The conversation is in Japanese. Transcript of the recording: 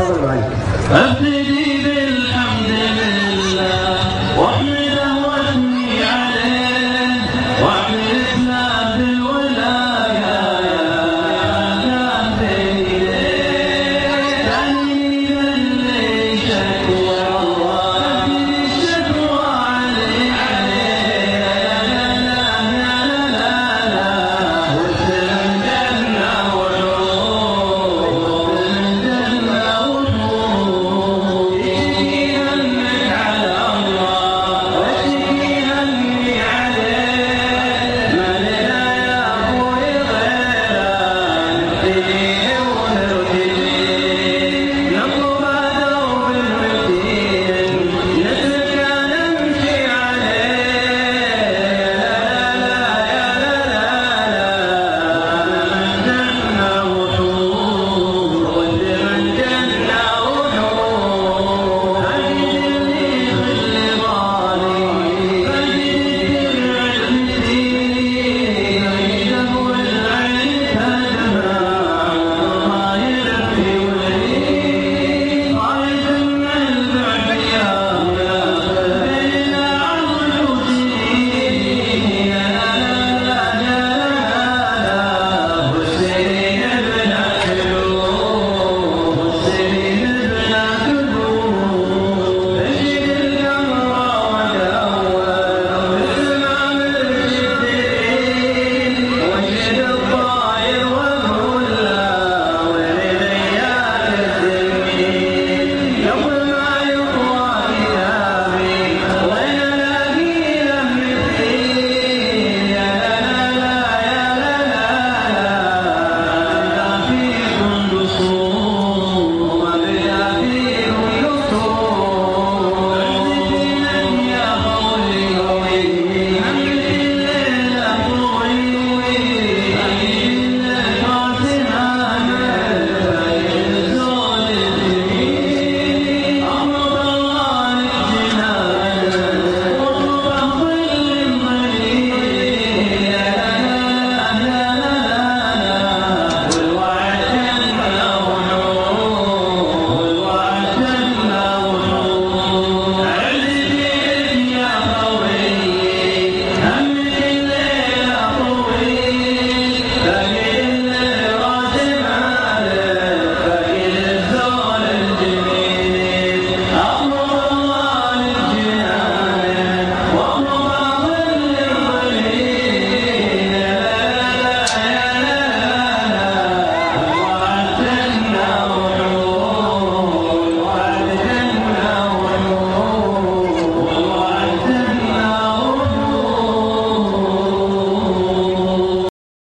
はい。